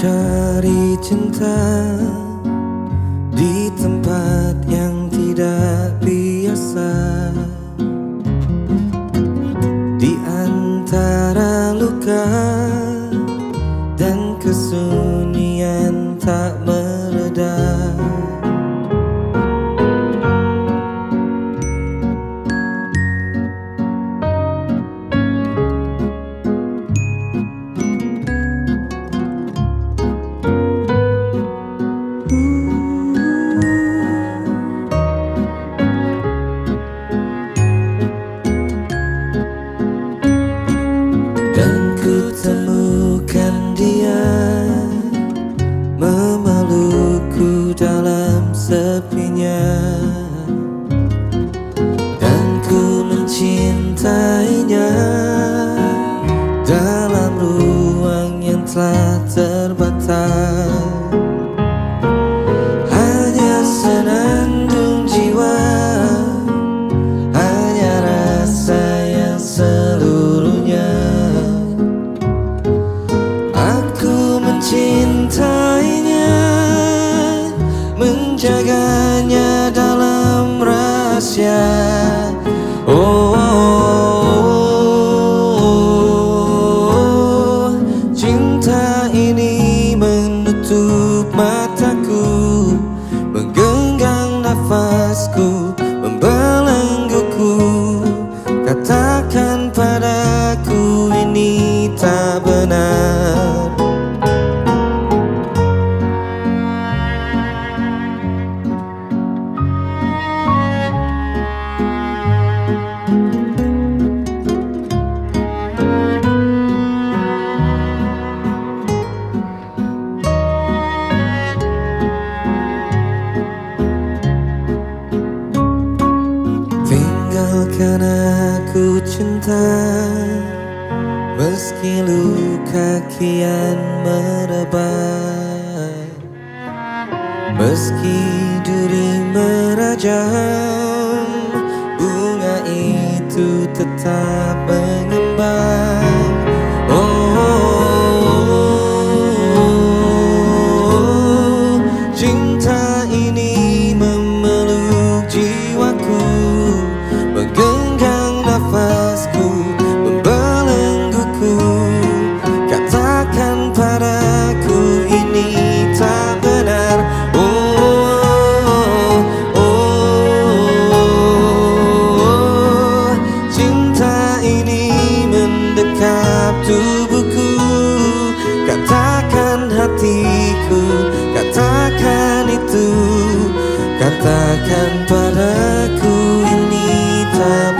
Mencari cinta di tempat yang tidak biasa. Di antara luka dan kesunyian tak telah terbatas Membelengguku. Katakan padaku ini tak benar Tinggalkan aku cinta Meski luka kian merebak Meski duri merajam padaku ini tak benar. Oh, oh, oh, Cinta ini mendekap tubuhku. Katakan hatiku Katakan itu. Katakan padaku ini tak benar